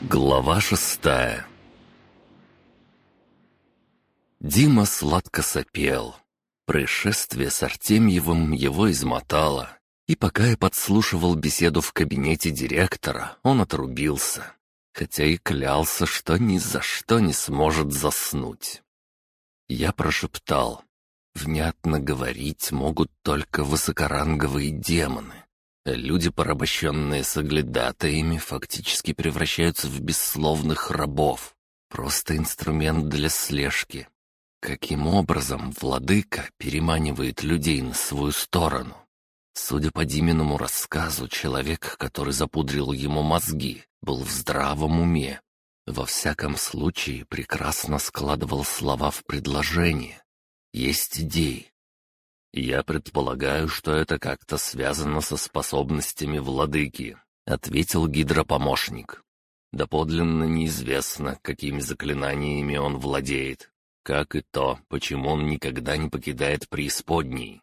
Глава шестая Дима сладко сопел. Происшествие с Артемьевым его измотало. И пока я подслушивал беседу в кабинете директора, он отрубился. Хотя и клялся, что ни за что не сможет заснуть. Я прошептал. Внятно говорить могут только высокоранговые демоны. Люди, порабощенные соглядатаями, фактически превращаются в бессловных рабов. Просто инструмент для слежки. Каким образом владыка переманивает людей на свою сторону? Судя по Диминому рассказу, человек, который запудрил ему мозги, был в здравом уме. Во всяком случае, прекрасно складывал слова в предложение. Есть идеи, «Я предполагаю, что это как-то связано со способностями владыки», — ответил гидропомощник. «Доподлинно неизвестно, какими заклинаниями он владеет, как и то, почему он никогда не покидает преисподней.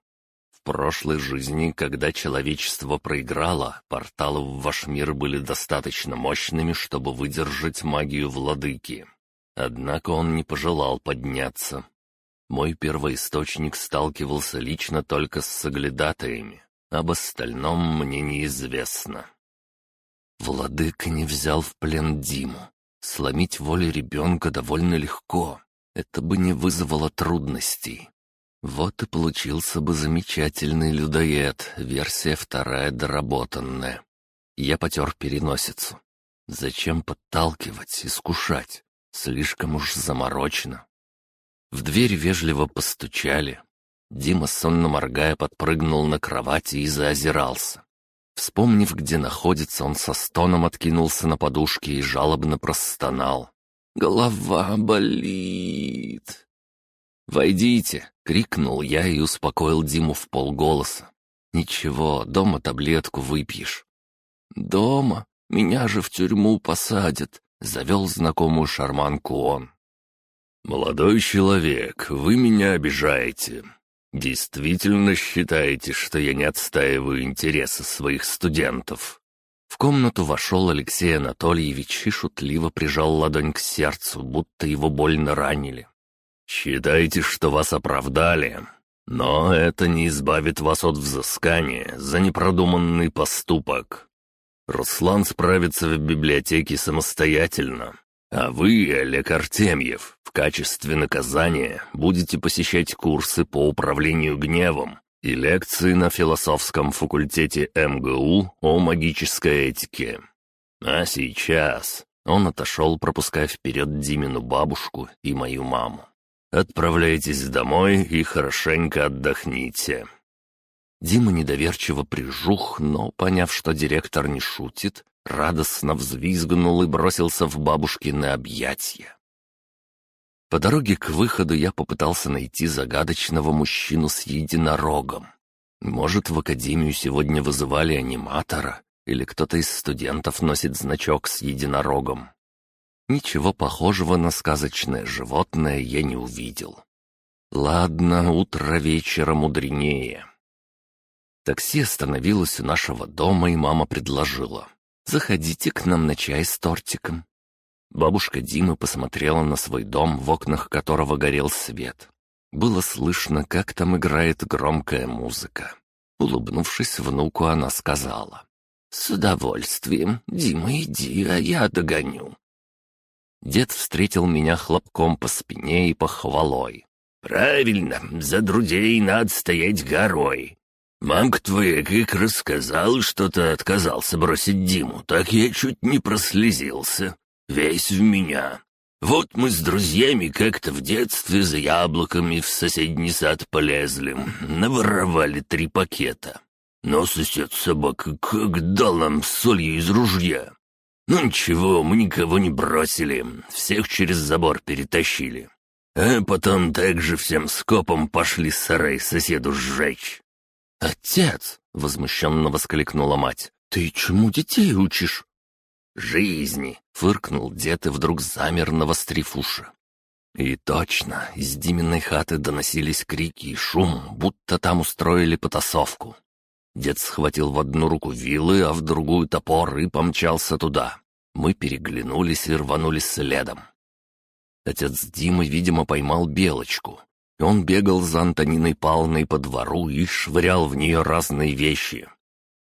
В прошлой жизни, когда человечество проиграло, порталы в ваш мир были достаточно мощными, чтобы выдержать магию владыки. Однако он не пожелал подняться, мой первоисточник сталкивался лично только с соглядатаями. Об остальном мне неизвестно. Владыка не взял в плен Диму. Сломить волю ребенка довольно легко. Это бы не вызвало трудностей. Вот и получился бы замечательный людоед, версия вторая доработанная. Я потер переносицу. Зачем подталкивать, искушать? Слишком уж заморочено. В дверь вежливо постучали. Дима, сонно моргая, подпрыгнул на кровати и заозирался. Вспомнив, где находится, он со стоном откинулся на подушке и жалобно простонал. «Голова болит!» «Войдите!» — крикнул я и успокоил Диму в полголоса. «Ничего, дома таблетку выпьешь». «Дома? Меня же в тюрьму посадят!» — завел знакомую шарманку он. «Молодой человек, вы меня обижаете. Действительно считаете, что я не отстаиваю интересы своих студентов?» В комнату вошел Алексей Анатольевич и шутливо прижал ладонь к сердцу, будто его больно ранили. «Считайте, что вас оправдали, но это не избавит вас от взыскания за непродуманный поступок. Руслан справится в библиотеке самостоятельно, а вы, Олег Артемьев, качестве наказания будете посещать курсы по управлению гневом и лекции на философском факультете МГУ о магической этике. А сейчас он отошел, пропуская вперед Димину бабушку и мою маму. «Отправляйтесь домой и хорошенько отдохните». Дима недоверчиво прижух, но, поняв, что директор не шутит, радостно взвизгнул и бросился в бабушкины объятия. По дороге к выходу я попытался найти загадочного мужчину с единорогом. Может, в академию сегодня вызывали аниматора, или кто-то из студентов носит значок с единорогом. Ничего похожего на сказочное животное я не увидел. Ладно, утро вечера мудренее. Такси остановилось у нашего дома, и мама предложила. Заходите к нам на чай с тортиком». Бабушка Димы посмотрела на свой дом, в окнах которого горел свет. Было слышно, как там играет громкая музыка. Улыбнувшись внуку, она сказала. «С удовольствием. Дима, иди, а я догоню». Дед встретил меня хлопком по спине и похвалой. «Правильно, за друзей надо стоять горой. Мамка твоя как рассказал, что ты отказался бросить Диму, так я чуть не прослезился. Весь в меня. Вот мы с друзьями как-то в детстве за яблоками в соседний сад полезли, наворовали три пакета. Но сосед собака как дал нам солью из ружья. Ну ничего, мы никого не бросили, всех через забор перетащили. А потом также всем скопом пошли сарай соседу сжечь. «Отец!» — возмущенно воскликнула мать. «Ты чему детей учишь?» «Жизни!» — фыркнул дед и вдруг замер, навострив уши. И точно, из Диминой хаты доносились крики и шум, будто там устроили потасовку. Дед схватил в одну руку вилы, а в другую топор и помчался туда. Мы переглянулись и рванули следом. Отец Димы, видимо, поймал белочку. Он бегал за Антониной Павловной по двору и швырял в нее разные вещи.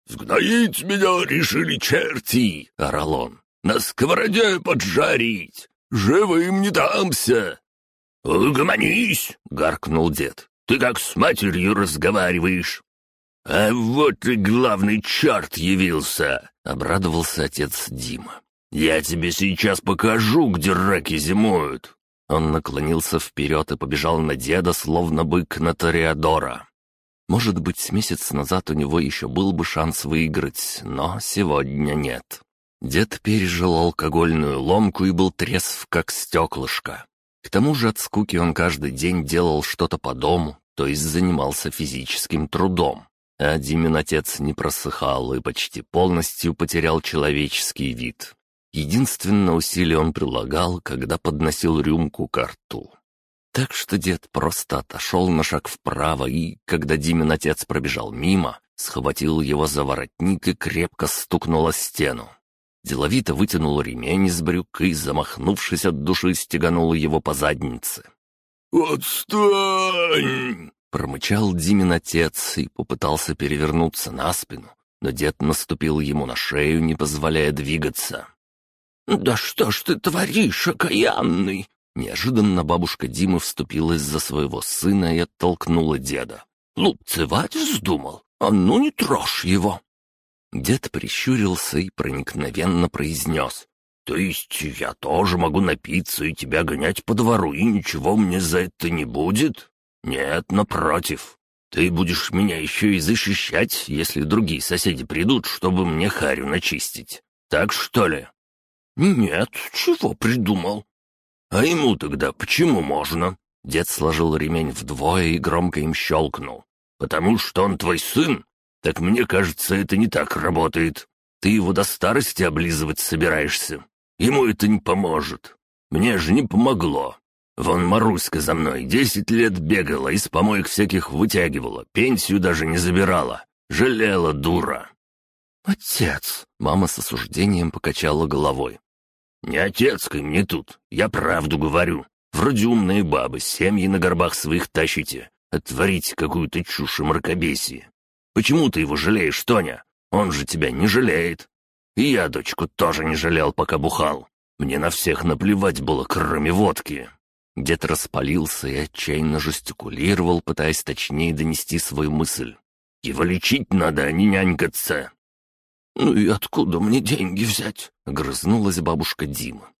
«Сгноить меня решили черти!» — орал он. «На сковороде поджарить! Живым не дамся!» «Угомонись!» — гаркнул дед. «Ты как с матерью разговариваешь!» «А вот и главный черт явился!» — обрадовался отец Дима. «Я тебе сейчас покажу, где раки зимуют!» Он наклонился вперед и побежал на деда, словно бык на Тореадора. Может быть, месяц назад у него еще был бы шанс выиграть, но сегодня нет. Дед пережил алкогольную ломку и был трезв, как стеклышко. К тому же от скуки он каждый день делал что-то по дому, то есть занимался физическим трудом. А Димин отец не просыхал и почти полностью потерял человеческий вид. Единственное усилие он прилагал, когда подносил рюмку к рту. Так что дед просто отошел на шаг вправо и, когда Димин отец пробежал мимо, схватил его за воротник и крепко стукнул о стену. Деловито вытянул ремень из брюк и, замахнувшись от души, стеганул его по заднице. «Отстань!» — промычал Димин отец и попытался перевернуться на спину, но дед наступил ему на шею, не позволяя двигаться. «Да что ж ты творишь, окаянный?» Неожиданно бабушка Димы вступилась за своего сына и оттолкнула деда. «Лупцевать вздумал? А ну не трожь его!» Дед прищурился и проникновенно произнес. «То есть я тоже могу напиться и тебя гонять по двору, и ничего мне за это не будет? Нет, напротив. Ты будешь меня еще и защищать, если другие соседи придут, чтобы мне харю начистить. Так что ли?» «Нет, чего придумал?» «А ему тогда почему можно?» Дед сложил ремень вдвое и громко им щелкнул. «Потому что он твой сын? Так мне кажется, это не так работает. Ты его до старости облизывать собираешься. Ему это не поможет. Мне же не помогло. Вон Маруська за мной десять лет бегала, из помоек всяких вытягивала, пенсию даже не забирала. Жалела дура». «Отец!» — мама с осуждением покачала головой. «Не отецкой мне тут, я правду говорю. Вроде умные бабы, семьи на горбах своих тащите, а творите какую-то чушь и мракобесие. Почему ты его жалеешь, Тоня? Он же тебя не жалеет. И я дочку тоже не жалел, пока бухал. Мне на всех наплевать было, кроме водки». Дед распалился и отчаянно жестикулировал, пытаясь точнее донести свою мысль. «Его лечить надо, а не нянькаться!» «Ну и откуда мне деньги взять?» — огрызнулась бабушка Дима.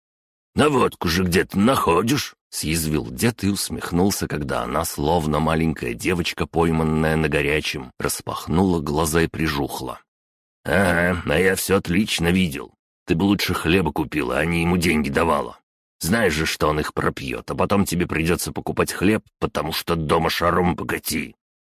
«На водку же где-то находишь?» — съязвил дед и усмехнулся, когда она, словно маленькая девочка, пойманная на горячем, распахнула глаза и прижухла. «Ага, а я все отлично видел. Ты бы лучше хлеба купила, а не ему деньги давала. Знаешь же, что он их пропьет, а потом тебе придется покупать хлеб, потому что дома шаром богати.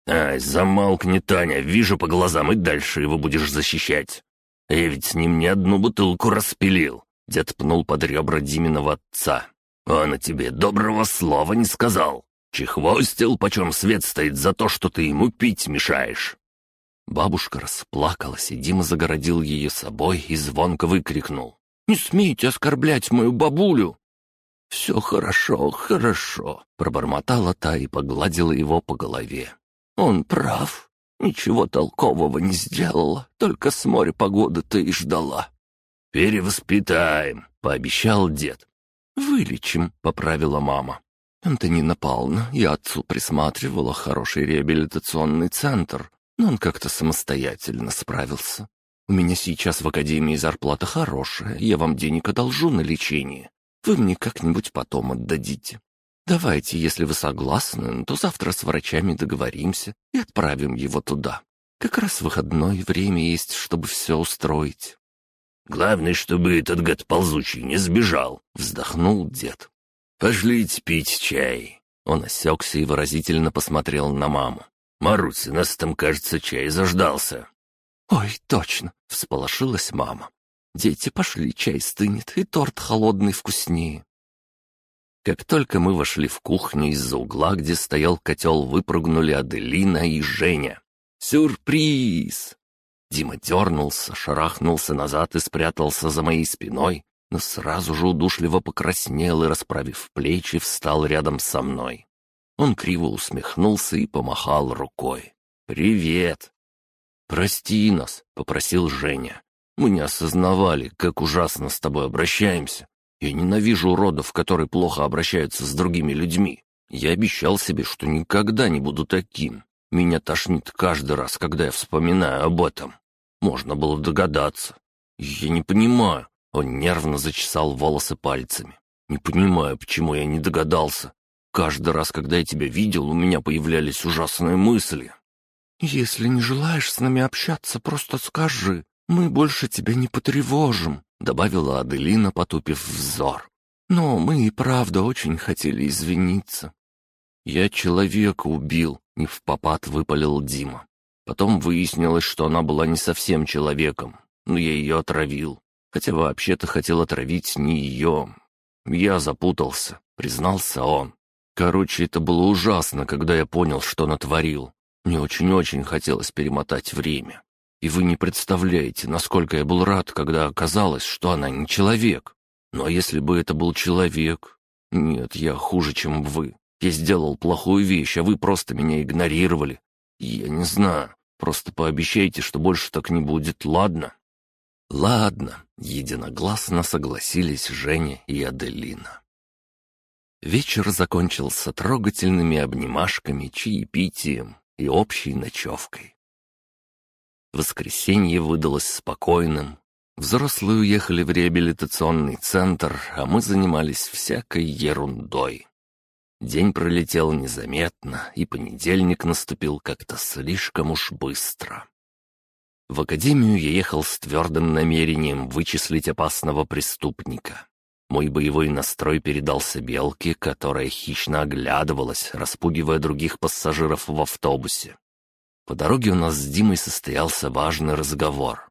Ай, замолкни, Таня, вижу по глазам, и дальше его будешь защищать. Я ведь с ним не одну бутылку распилил. Дед пнул под ребра Диминого отца. Он о тебе доброго слова не сказал. Чехвостил, почем свет стоит за то, что ты ему пить мешаешь. Бабушка расплакалась, и Дима загородил ее собой и звонко выкрикнул. «Не смейте оскорблять мою бабулю!» «Все хорошо, хорошо», — пробормотала та и погладила его по голове. «Он прав. Ничего толкового не сделала, только с моря погоды-то и ждала. «Перевоспитаем», — пообещал дед. «Вылечим», — поправила мама. Антонина Павловна, я отцу присматривала хороший реабилитационный центр, но он как-то самостоятельно справился. У меня сейчас в академии зарплата хорошая, я вам денег одолжу на лечение. Вы мне как-нибудь потом отдадите. Давайте, если вы согласны, то завтра с врачами договоримся и отправим его туда. Как раз выходное время есть, чтобы все устроить». «Главное, чтобы этот гад ползучий не сбежал», — вздохнул дед. «Пошлите пить чай». Он осекся и выразительно посмотрел на маму. «Маруся, нас там, кажется, чай заждался». «Ой, точно!» — всполошилась мама. «Дети пошли, чай стынет, и торт холодный вкуснее». Как только мы вошли в кухню, из-за угла, где стоял котел, выпрыгнули Аделина и Женя. «Сюрприз!» Дима дернулся, шарахнулся назад и спрятался за моей спиной, но сразу же удушливо покраснел и, расправив плечи, встал рядом со мной. Он криво усмехнулся и помахал рукой. «Привет!» «Прости нас», — попросил Женя. «Мы не осознавали, как ужасно с тобой обращаемся. Я ненавижу уродов, которые плохо обращаются с другими людьми. Я обещал себе, что никогда не буду таким. Меня тошнит каждый раз, когда я вспоминаю об этом. Можно было догадаться. Я не понимаю». Он нервно зачесал волосы пальцами. «Не понимаю, почему я не догадался. Каждый раз, когда я тебя видел, у меня появлялись ужасные мысли». «Если не желаешь с нами общаться, просто скажи. Мы больше тебя не потревожим», — добавила Аделина, потупив взор. «Но мы и правда очень хотели извиниться». «Я человека убил», — не в попад выпалил Дима. Потом выяснилось, что она была не совсем человеком, но я ее отравил. Хотя вообще-то хотел отравить не ее. Я запутался, признался он. Короче, это было ужасно, когда я понял, что натворил. Мне очень-очень хотелось перемотать время. И вы не представляете, насколько я был рад, когда оказалось, что она не человек. Но если бы это был человек... Нет, я хуже, чем вы. Я сделал плохую вещь, а вы просто меня игнорировали. Я не знаю. Просто пообещайте, что больше так не будет, ладно?» «Ладно», — единогласно согласились Женя и Аделина. Вечер закончился трогательными обнимашками, чаепитием и общей ночевкой. Воскресенье выдалось спокойным. Взрослые уехали в реабилитационный центр, а мы занимались всякой ерундой. День пролетел незаметно, и понедельник наступил как-то слишком уж быстро. В академию я ехал с твердым намерением вычислить опасного преступника. Мой боевой настрой передался белке, которая хищно оглядывалась, распугивая других пассажиров в автобусе. По дороге у нас с Димой состоялся важный разговор.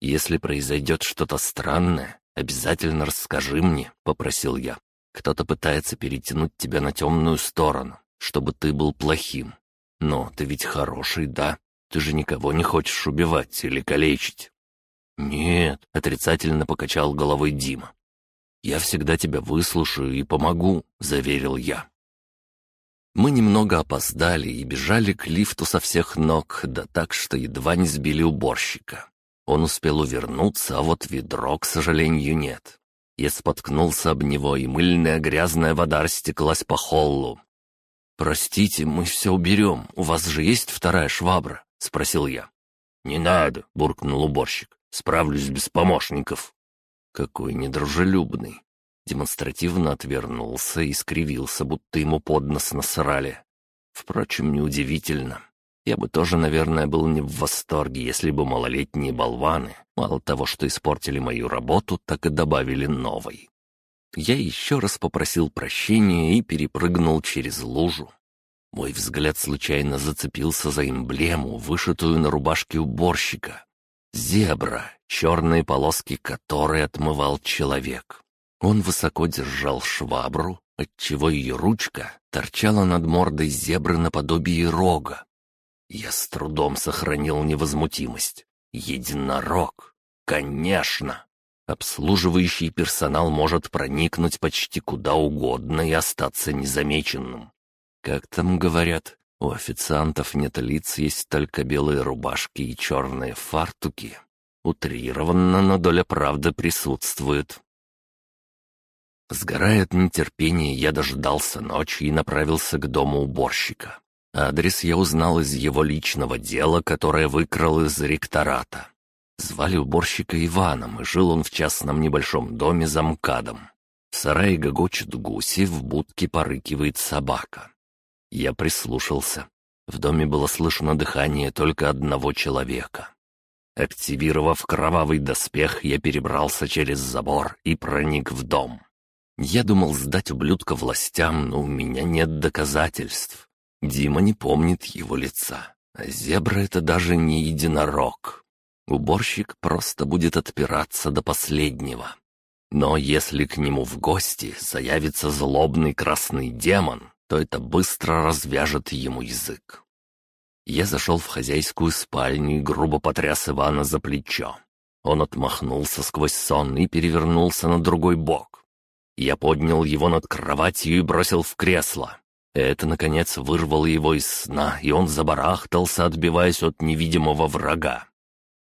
«Если произойдет что-то странное, обязательно расскажи мне», — попросил я. «Кто-то пытается перетянуть тебя на темную сторону, чтобы ты был плохим. Но ты ведь хороший, да? Ты же никого не хочешь убивать или калечить». «Нет», — отрицательно покачал головой Дима. «Я всегда тебя выслушаю и помогу», — заверил я. Мы немного опоздали и бежали к лифту со всех ног, да так, что едва не сбили уборщика. Он успел увернуться, а вот ведро, к сожалению, нет. Я споткнулся об него, и мыльная грязная вода растеклась по холлу. «Простите, мы все уберем. У вас же есть вторая швабра?» — спросил я. «Не надо», — буркнул уборщик. «Справлюсь без помощников». Какой недружелюбный. Демонстративно отвернулся и скривился, будто ему под нос насрали. Впрочем, неудивительно. Я бы тоже, наверное, был не в восторге, если бы малолетние болваны, мало того, что испортили мою работу, так и добавили новой. Я еще раз попросил прощения и перепрыгнул через лужу. Мой взгляд случайно зацепился за эмблему, вышитую на рубашке уборщика. Зебра, черные полоски которой отмывал человек. Он высоко держал швабру, отчего ее ручка торчала над мордой зебры наподобие рога. Я с трудом сохранил невозмутимость. Единорог. Конечно. Обслуживающий персонал может проникнуть почти куда угодно и остаться незамеченным. Как там говорят, у официантов нет лиц, есть только белые рубашки и черные фартуки. Утрированно, но доля правды присутствует. Сгорая от нетерпения, я дождался ночи и направился к дому уборщика. Адрес я узнал из его личного дела, которое выкрал из ректората. Звали уборщика Иваном, и жил он в частном небольшом доме за МКАДом. В сарае гогочут гуси, в будке порыкивает собака. Я прислушался. В доме было слышно дыхание только одного человека. Активировав кровавый доспех, я перебрался через забор и проник в дом. Я думал сдать ублюдка властям, но у меня нет доказательств. Дима не помнит его лица, а зебра — это даже не единорог. Уборщик просто будет отпираться до последнего. Но если к нему в гости заявится злобный красный демон, то это быстро развяжет ему язык. Я зашел в хозяйскую спальню и грубо потряс Ивана за плечо. Он отмахнулся сквозь сон и перевернулся на другой бок. Я поднял его над кроватью и бросил в кресло. Это, наконец, вырвало его из сна, и он забарахтался, отбиваясь от невидимого врага.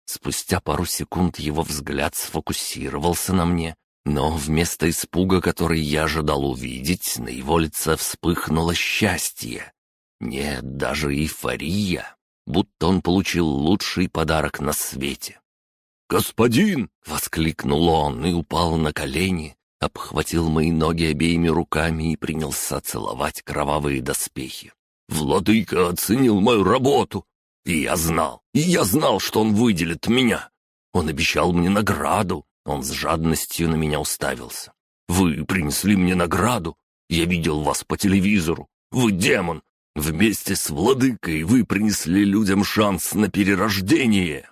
Спустя пару секунд его взгляд сфокусировался на мне, но вместо испуга, который я ожидал увидеть, на его лице вспыхнуло счастье. Нет, даже эйфория, будто он получил лучший подарок на свете. «Господин!» — воскликнул он и упал на колени, обхватил мои ноги обеими руками и принялся целовать кровавые доспехи. «Владыка оценил мою работу, и я знал, и я знал, что он выделит меня. Он обещал мне награду, он с жадностью на меня уставился. Вы принесли мне награду, я видел вас по телевизору, вы демон, вместе с владыкой вы принесли людям шанс на перерождение».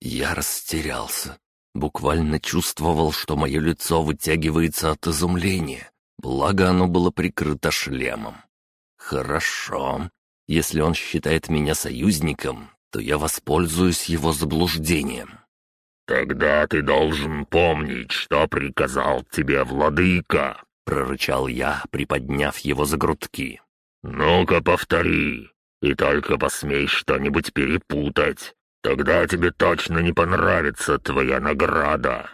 Я растерялся. Буквально чувствовал, что мое лицо вытягивается от изумления, благо оно было прикрыто шлемом. «Хорошо. Если он считает меня союзником, то я воспользуюсь его заблуждением». «Тогда ты должен помнить, что приказал тебе владыка», — прорычал я, приподняв его за грудки. «Ну-ка повтори, и только посмей что-нибудь перепутать, Тогда тебе точно не понравится твоя награда».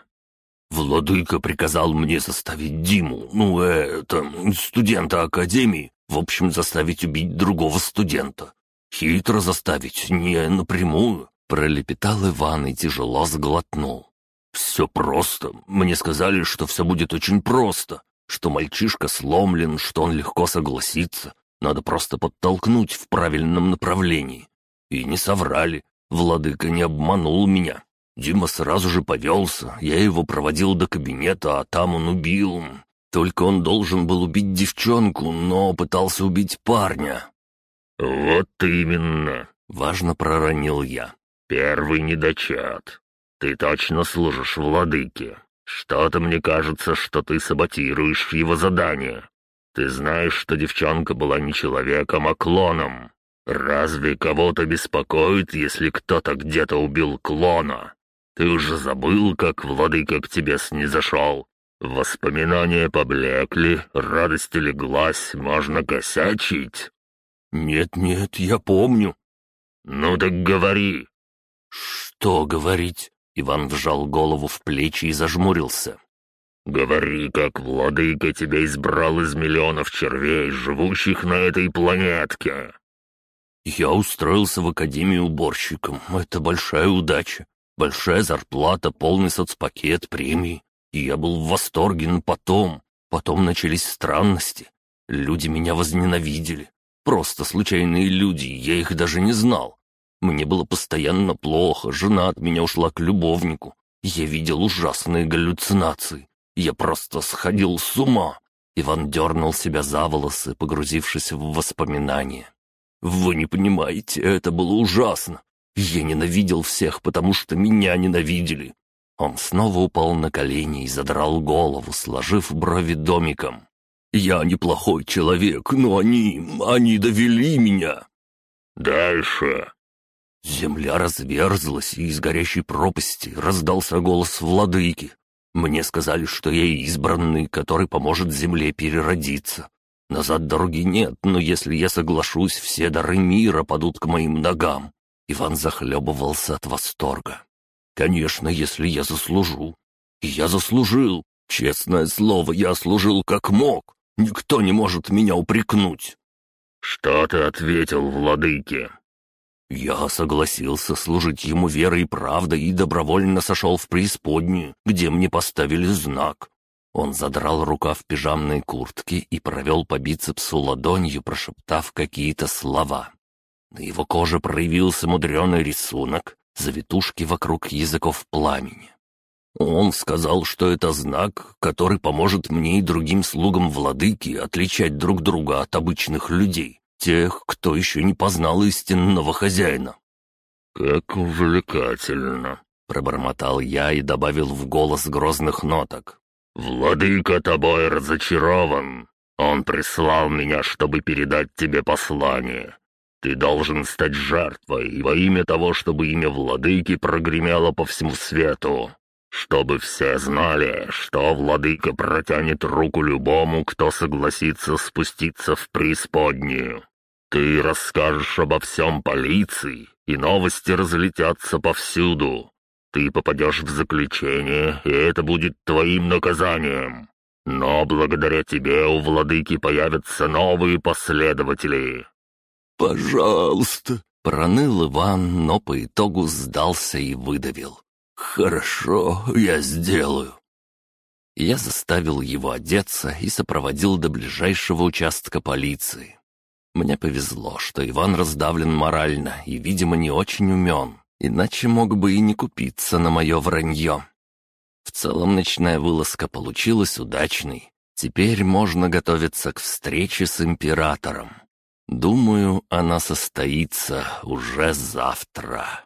«Владыка приказал мне заставить Диму, ну, это, студента Академии, в общем, заставить убить другого студента. Хитро заставить, не напрямую», — пролепетал Иван и тяжело сглотнул. «Все просто. Мне сказали, что все будет очень просто, что мальчишка сломлен, что он легко согласится. Надо просто подтолкнуть в правильном направлении. И не соврали. Владыка не обманул меня. Дима сразу же повелся, я его проводил до кабинета, а там он убил. Только он должен был убить девчонку, но пытался убить парня». «Вот именно», — важно проронил я. «Первый недочат. Ты точно служишь владыке. Что-то мне кажется, что ты саботируешь его задание. Ты знаешь, что девчонка была не человеком, а клоном. «Разве кого-то беспокоит, если кто-то где-то убил клона? Ты уже забыл, как владыка к тебе снизошел? Воспоминания поблекли, радость улеглась, можно косячить?» «Нет-нет, я помню». «Ну так говори». «Что говорить?» Иван вжал голову в плечи и зажмурился. «Говори, как владыка тебя избрал из миллионов червей, живущих на этой планетке. Я устроился в академию уборщиком. Это большая удача. Большая зарплата, полный соцпакет, премии. И я был в восторге, но потом... Потом начались странности. Люди меня возненавидели. Просто случайные люди, я их даже не знал. Мне было постоянно плохо, жена от меня ушла к любовнику. Я видел ужасные галлюцинации. Я просто сходил с ума. Иван дернул себя за волосы, погрузившись в воспоминания. Вы не понимаете, это было ужасно. Я ненавидел всех, потому что меня ненавидели. Он снова упал на колени и задрал голову, сложив брови домиком. «Я неплохой человек, но они... они довели меня!» «Дальше!» Земля разверзлась, и из горящей пропасти раздался голос владыки. Мне сказали, что я избранный, который поможет земле переродиться. Назад дороги нет, но если я соглашусь, все дары мира падут к моим ногам». Иван захлебывался от восторга. «Конечно, если я заслужу. И я заслужил. Честное слово, я служил как мог. Никто не может меня упрекнуть». «Что ты ответил, владыке?» Я согласился служить ему верой и правдой и добровольно сошел в преисподнюю, где мне поставили знак. Он задрал рукав пижамной куртки и провел по бицепсу ладонью, прошептав какие-то слова. На его коже проявился мудреный рисунок, завитушки вокруг языков пламени. Он сказал, что это знак, который поможет мне и другим слугам владыки отличать друг друга от обычных людей, тех, кто еще не познал истинного хозяина. «Как увлекательно!» — пробормотал я и добавил в голос грозных ноток. «Владыка тобой разочарован. Он прислал меня, чтобы передать тебе послание. Ты должен стать жертвой во имя того, чтобы имя владыки прогремело по всему свету. Чтобы все знали, что владыка протянет руку любому, кто согласится спуститься в преисподнюю. Ты расскажешь обо всем полиции, и новости разлетятся повсюду. Ты попадешь в заключение, и это будет твоим наказанием. Но благодаря тебе у владыки появятся новые последователи». «Пожалуйста», — проныл Иван, но по итогу сдался и выдавил. «Хорошо, я сделаю». Я заставил его одеться и сопроводил до ближайшего участка полиции. Мне повезло, что Иван раздавлен морально и, видимо, не очень умен, иначе мог бы и не купиться на мое вранье. В целом ночная вылазка получилась удачной. Теперь можно готовиться к встрече с императором. Думаю, она состоится уже завтра.